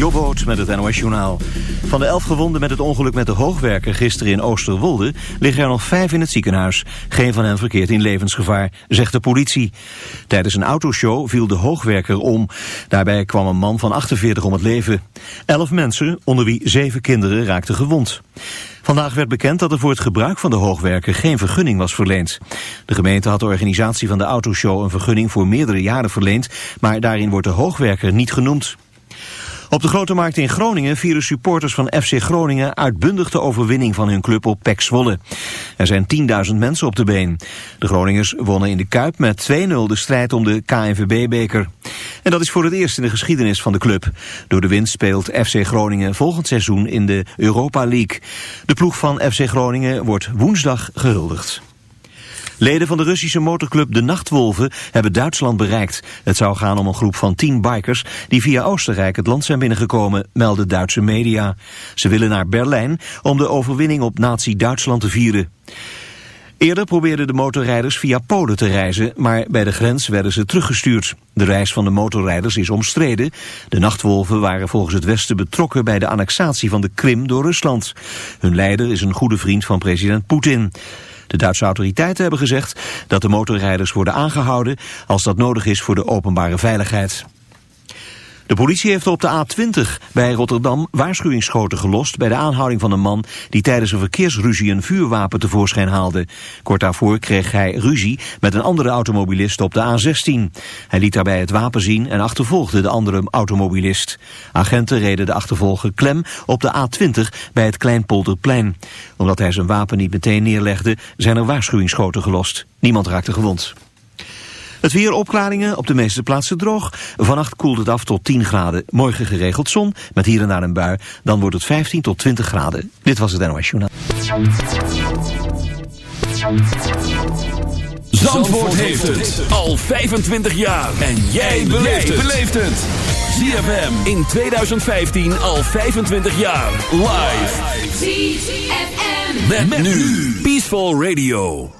Jobboot met het NOS Journaal. Van de elf gewonden met het ongeluk met de hoogwerker gisteren in Oosterwolde... liggen er nog vijf in het ziekenhuis. Geen van hen verkeert in levensgevaar, zegt de politie. Tijdens een autoshow viel de hoogwerker om. Daarbij kwam een man van 48 om het leven. Elf mensen, onder wie zeven kinderen, raakten gewond. Vandaag werd bekend dat er voor het gebruik van de hoogwerker geen vergunning was verleend. De gemeente had de organisatie van de autoshow een vergunning voor meerdere jaren verleend, maar daarin wordt de hoogwerker niet genoemd. Op de Grote Markt in Groningen vieren supporters van FC Groningen uitbundig de overwinning van hun club op PEC Zwolle. Er zijn 10.000 mensen op de been. De Groningers wonnen in de Kuip met 2-0 de strijd om de KNVB-beker. En dat is voor het eerst in de geschiedenis van de club. Door de winst speelt FC Groningen volgend seizoen in de Europa League. De ploeg van FC Groningen wordt woensdag gehuldigd. Leden van de Russische motorclub De Nachtwolven hebben Duitsland bereikt. Het zou gaan om een groep van tien bikers die via Oostenrijk het land zijn binnengekomen, melden Duitse media. Ze willen naar Berlijn om de overwinning op nazi-Duitsland te vieren. Eerder probeerden de motorrijders via Polen te reizen, maar bij de grens werden ze teruggestuurd. De reis van de motorrijders is omstreden. De nachtwolven waren volgens het Westen betrokken bij de annexatie van de Krim door Rusland. Hun leider is een goede vriend van president Poetin. De Duitse autoriteiten hebben gezegd dat de motorrijders worden aangehouden als dat nodig is voor de openbare veiligheid. De politie heeft op de A20 bij Rotterdam waarschuwingsschoten gelost bij de aanhouding van een man die tijdens een verkeersruzie een vuurwapen tevoorschijn haalde. Kort daarvoor kreeg hij ruzie met een andere automobilist op de A16. Hij liet daarbij het wapen zien en achtervolgde de andere automobilist. Agenten reden de achtervolger klem op de A20 bij het Kleinpolderplein. Omdat hij zijn wapen niet meteen neerlegde zijn er waarschuwingsschoten gelost. Niemand raakte gewond. Het weer opklaringen, op de meeste plaatsen droog. Vannacht koelt het af tot 10 graden. Morgen geregeld zon, met hier en daar een bui. Dan wordt het 15 tot 20 graden. Dit was het NOS Journaal. Zandvoort heeft het al 25 jaar. En jij beleeft het. ZFM in 2015 al 25 jaar. Live. ZFM. Met, nu. Peaceful Radio.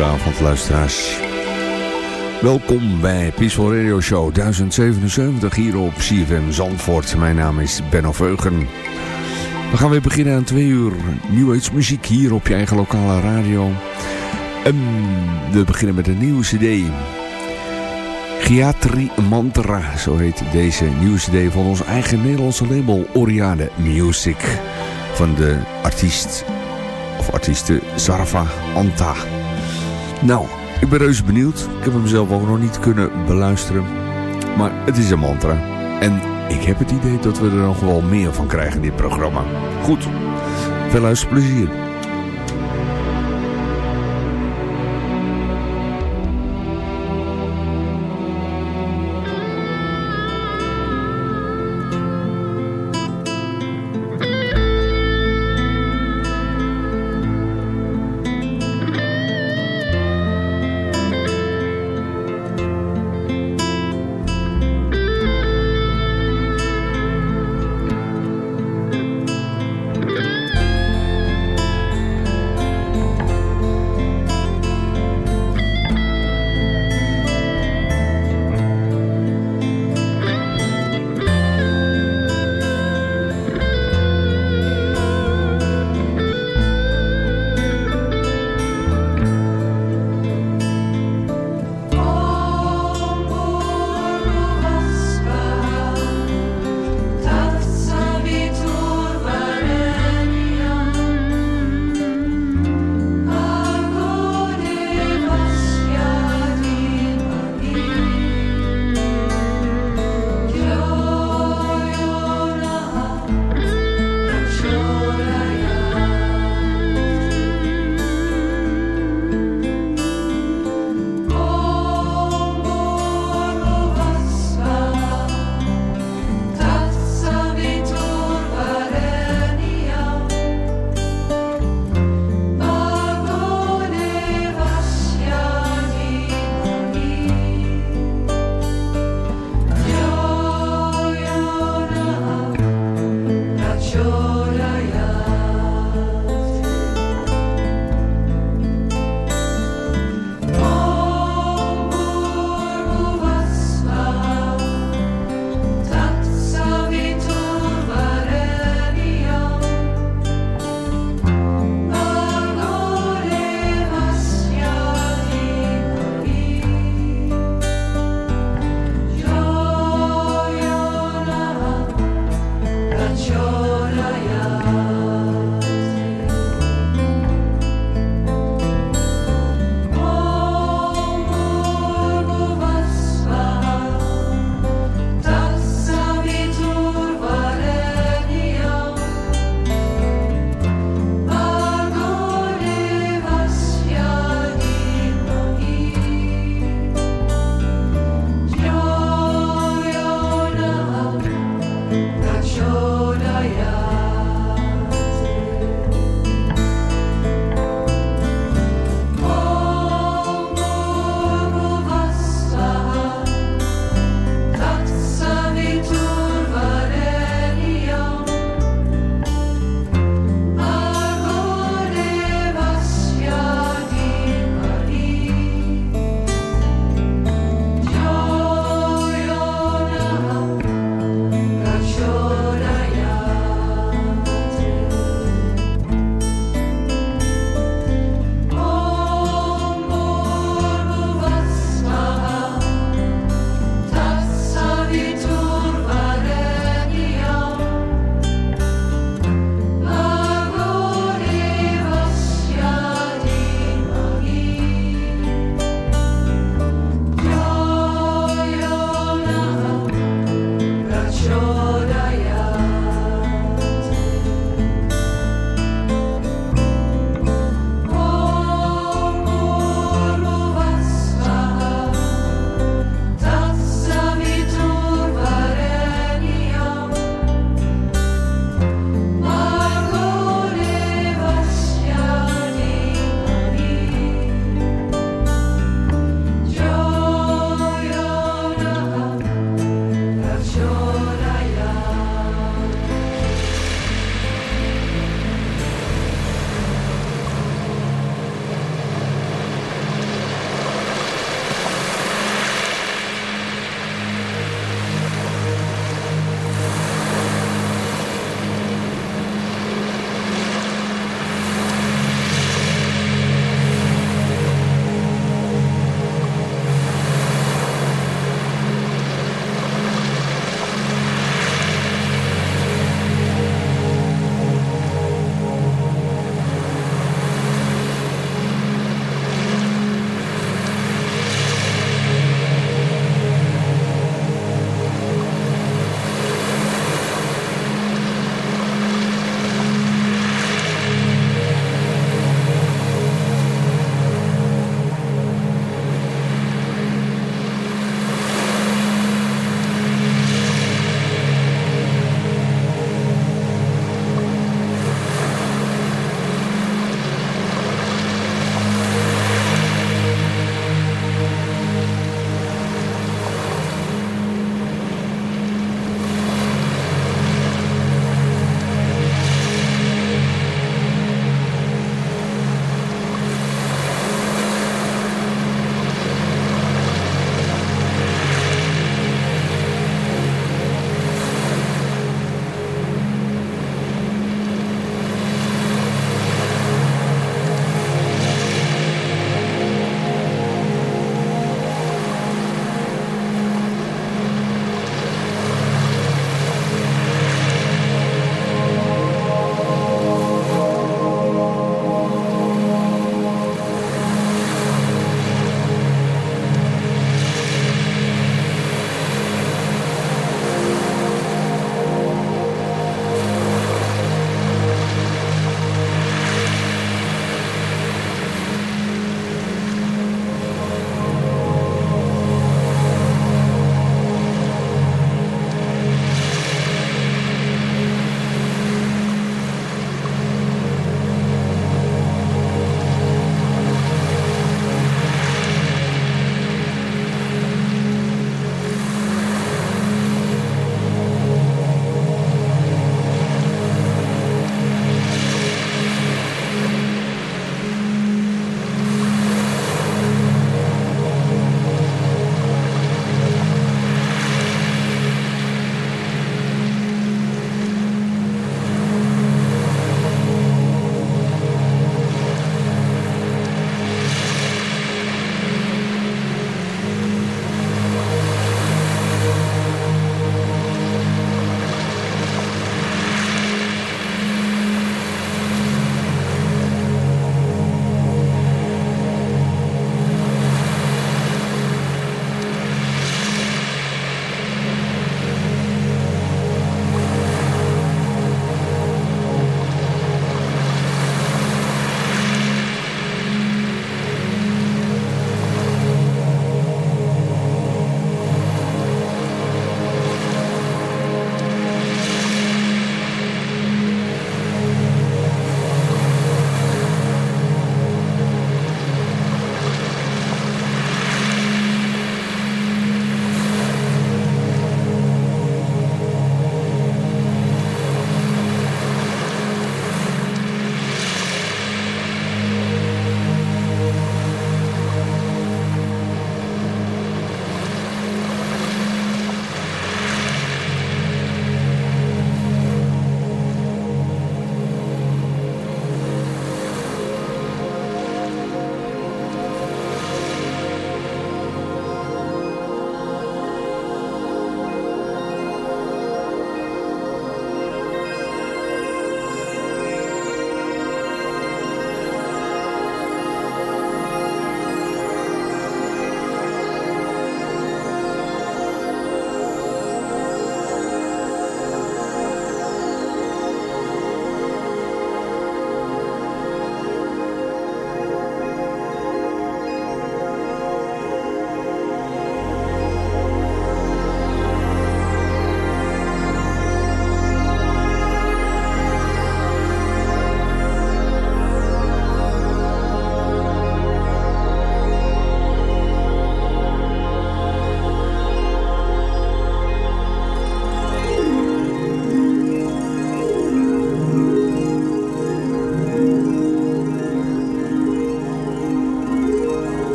Hele goede avond luisteraars. Welkom bij Peaceful Radio Show 1077 hier op CFM Zandvoort. Mijn naam is Benno Veugen. We gaan weer beginnen aan twee uur muziek hier op je eigen lokale radio. En we beginnen met een nieuwe cd. Giatri Mantra, zo heet deze nieuwe cd van ons eigen Nederlandse label Oriade Music. Van de artiest of artieste Sarva Anta. Nou, ik ben reuze benieuwd. Ik heb hem zelf ook nog niet kunnen beluisteren. Maar het is een mantra. En ik heb het idee dat we er nog wel meer van krijgen in dit programma. Goed, veel luisterplezier.